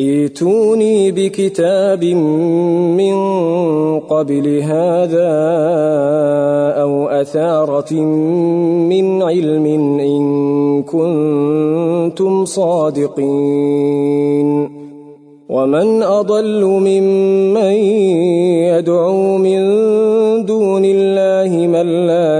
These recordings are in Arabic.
ائتوني بكتاب من قبل هذا أو أثارة من علم إن كنتم صادقين. ومن أضل ممن يدعو من دون الله من لا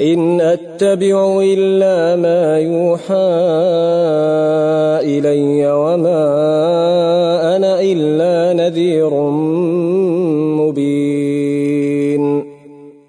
إن أتبع إلا ما يوحى إلي وما أنا إلا نذير مبين.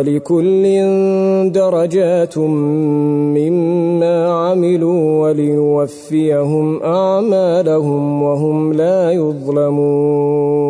ولكل درجات مما عملوا وليوفيهم أعمالهم وهم لا يظلمون.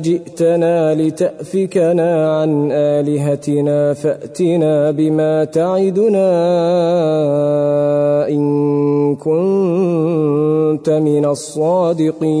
أجئتنا لتأفكنا عن آلهتنا فأتنا بما تعدنا إن كنت من الصادقين.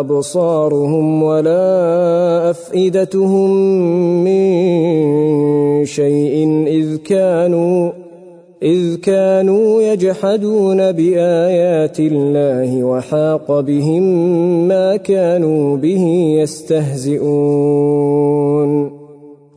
أبصارهم ولا أفئدتهم من شيء إذ كانوا إذ كانوا يجحدون بآيات الله وحاق بهم ما كانوا به يستهزئون.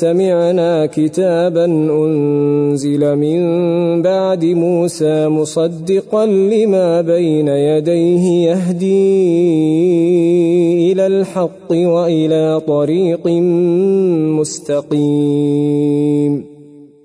سمعنا كتابا أنزل من بعد موسى مصدقا لما بين يديه يهدي إلى الحق وإلى طريق مستقيم.